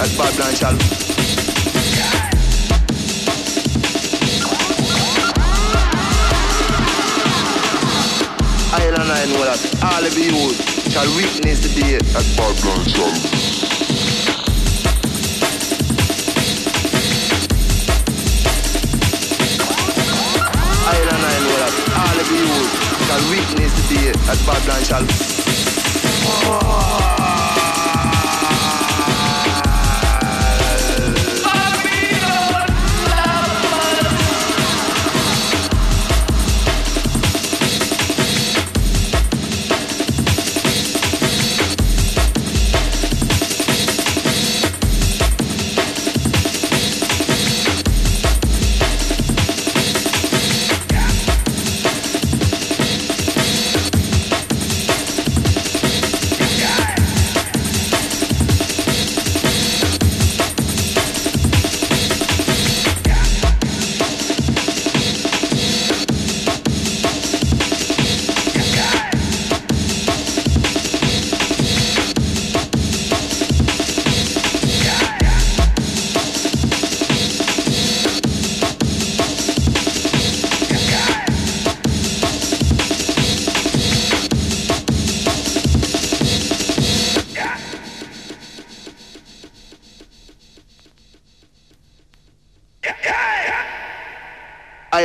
that Babylon shall I and I know that all of you shall witness the day. That Babylon shall shall witness the day. That Babylon shall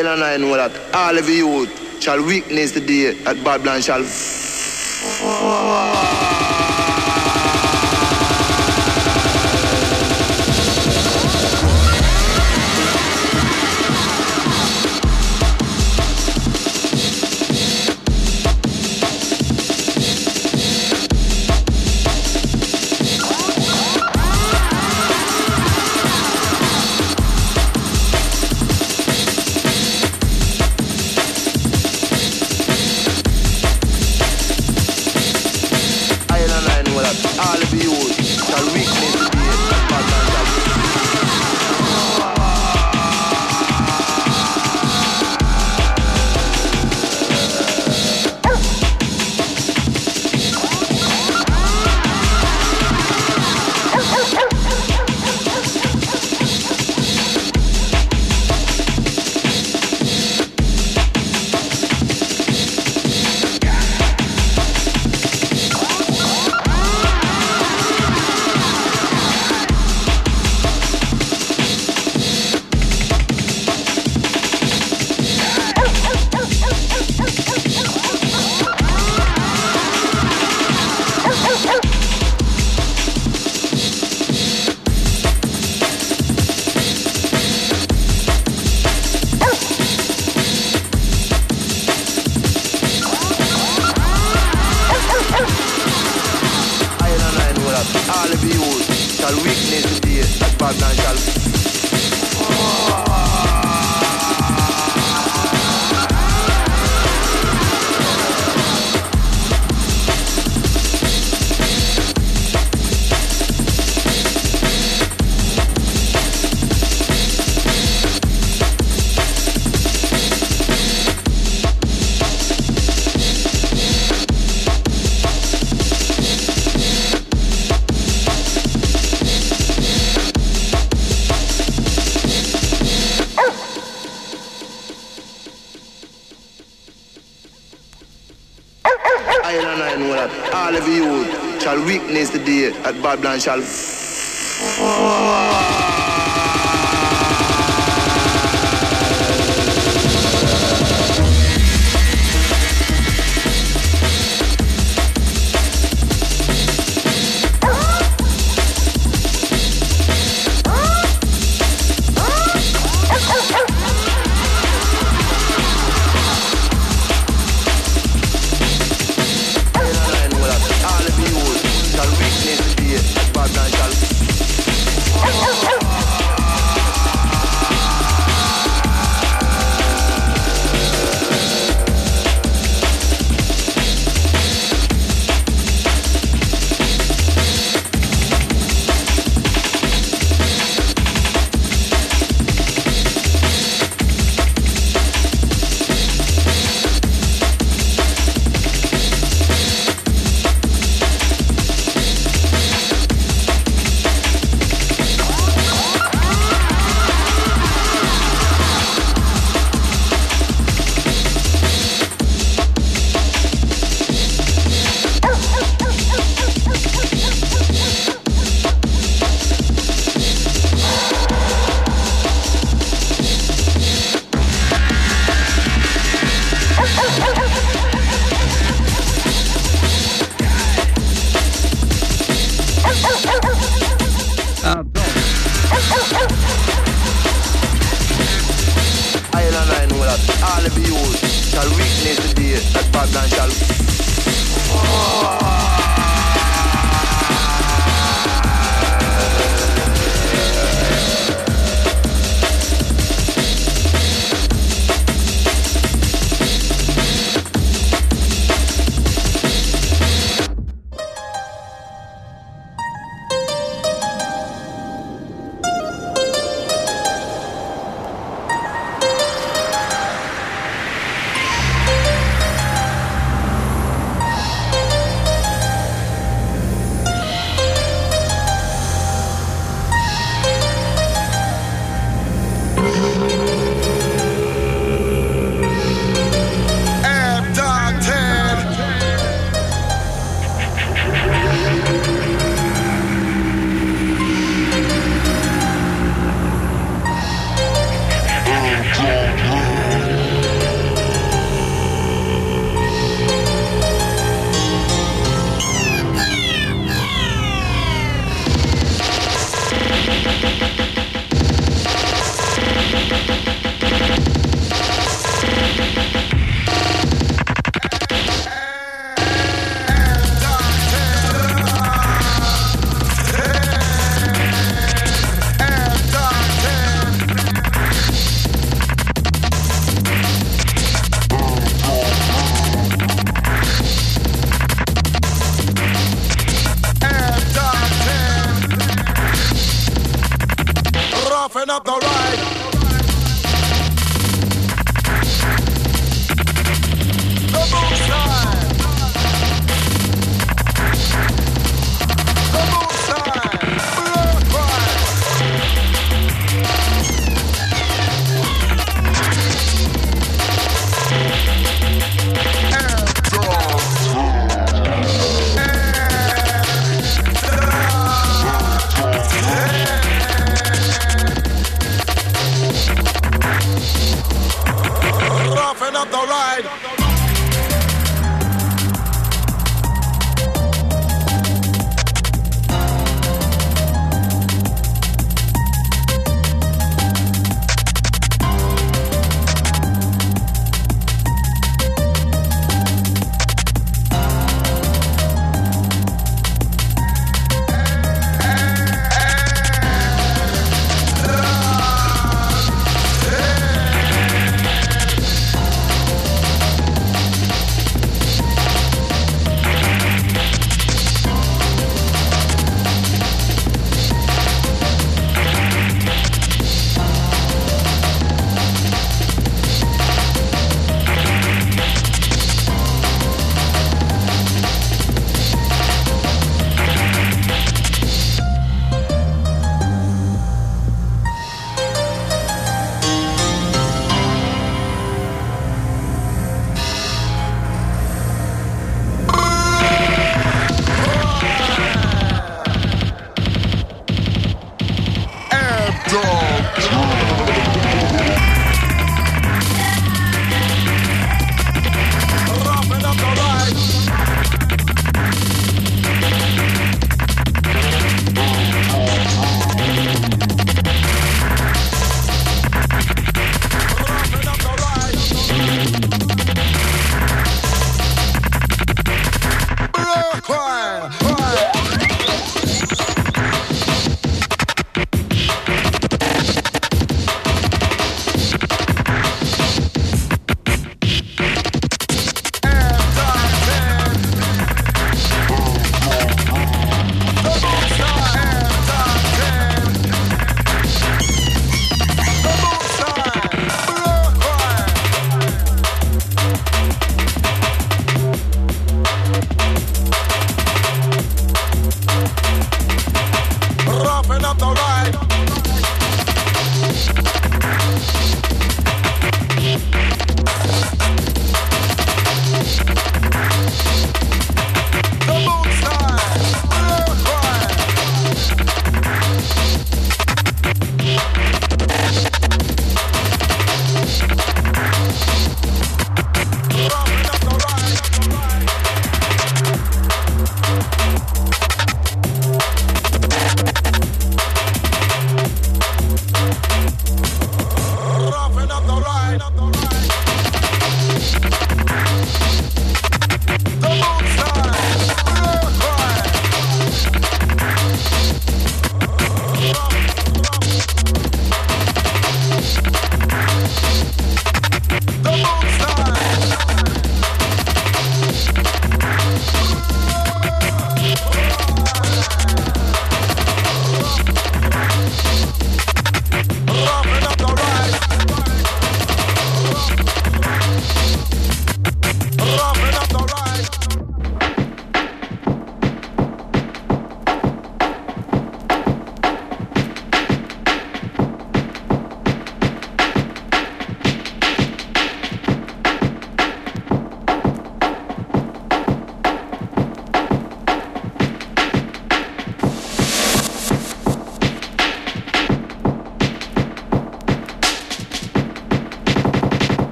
and I know that. All of you shall witness the day that Babylon shall Babylon shall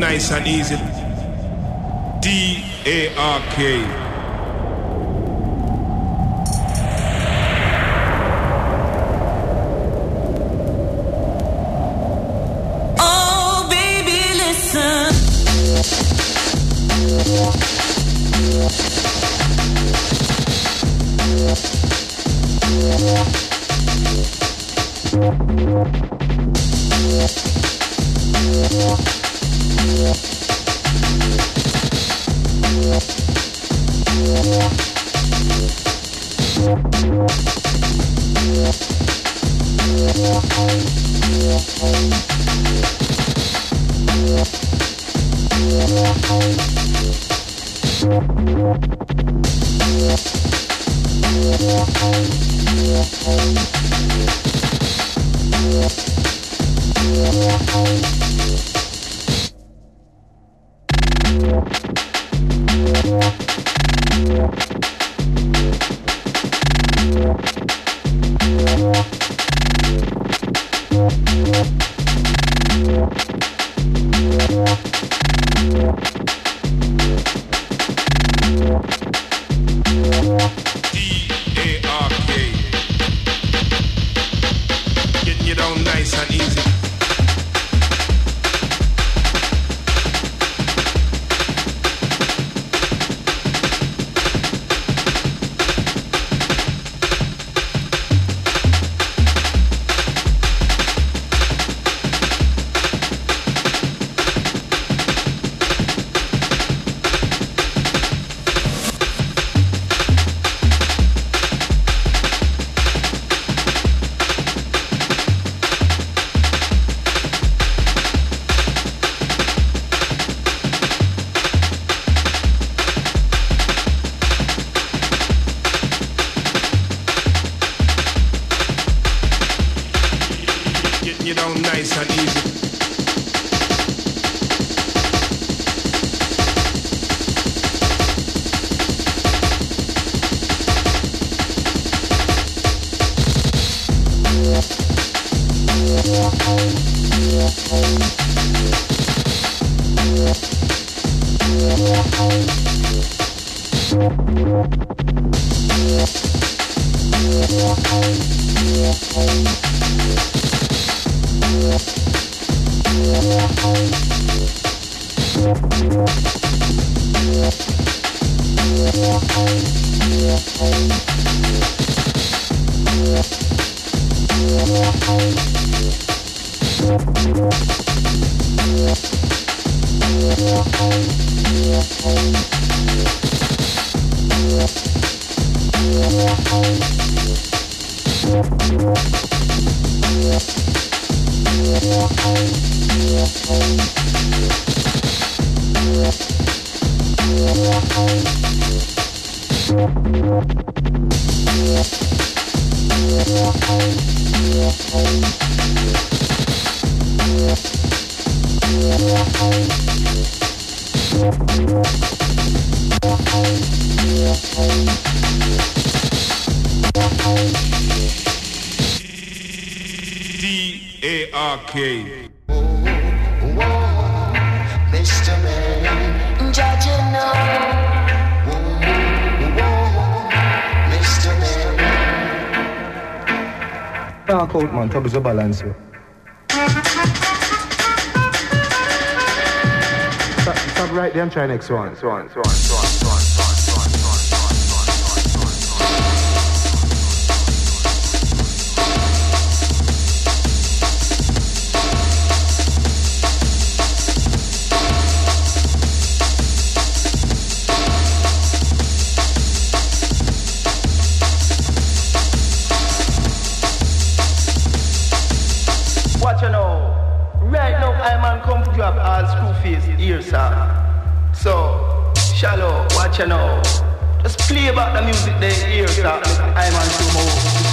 nice and easy. D A R K. Yeah. Troubles of balance. Stop, stop right there and try next one. So on, so on, so on, so on. you know. Just play about the music they hear, so I'm on two more.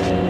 it.